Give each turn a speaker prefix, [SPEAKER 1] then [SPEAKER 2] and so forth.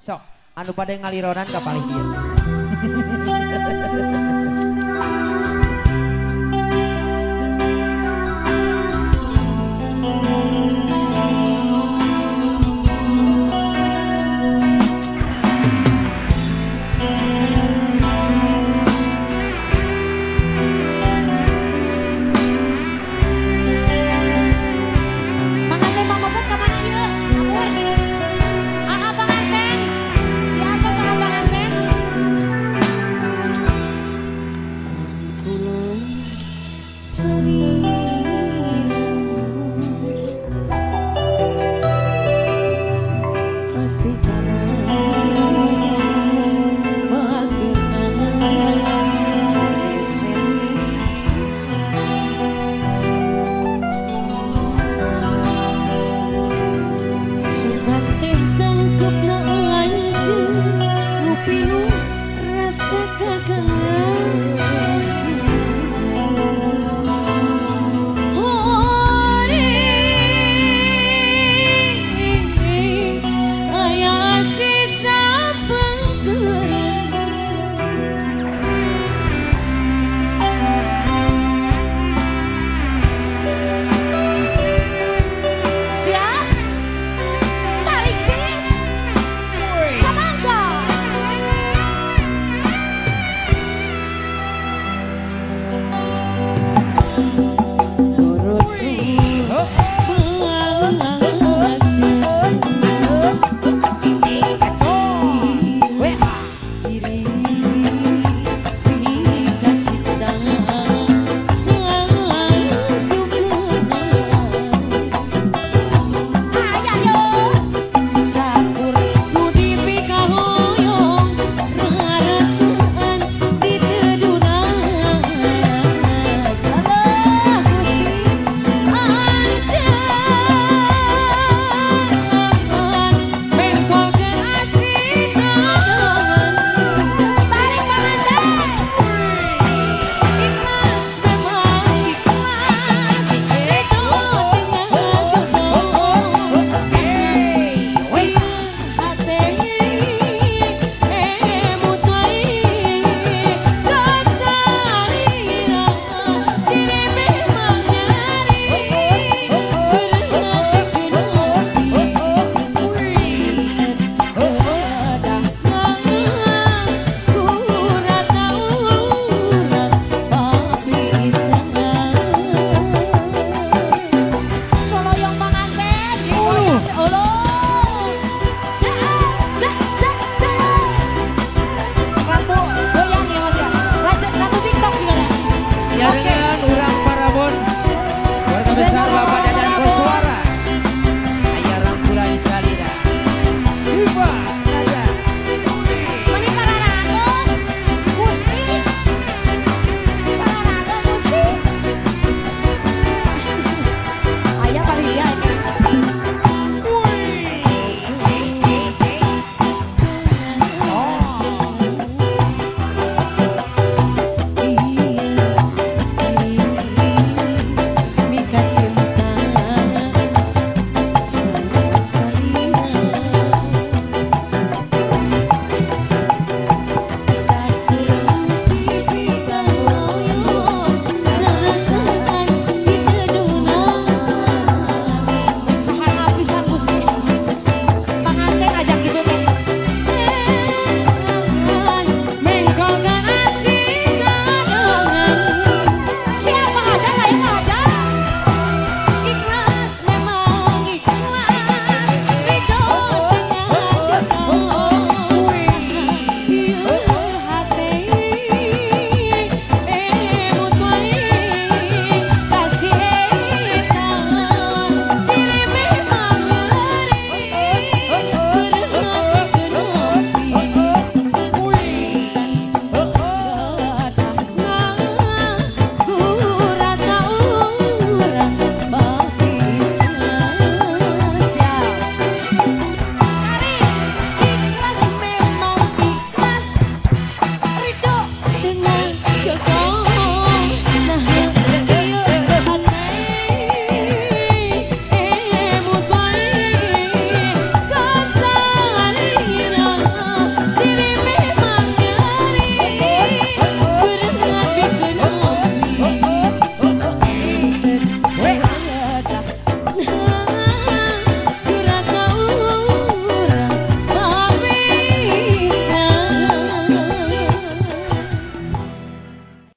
[SPEAKER 1] Sok anu pada ngalironan ka paling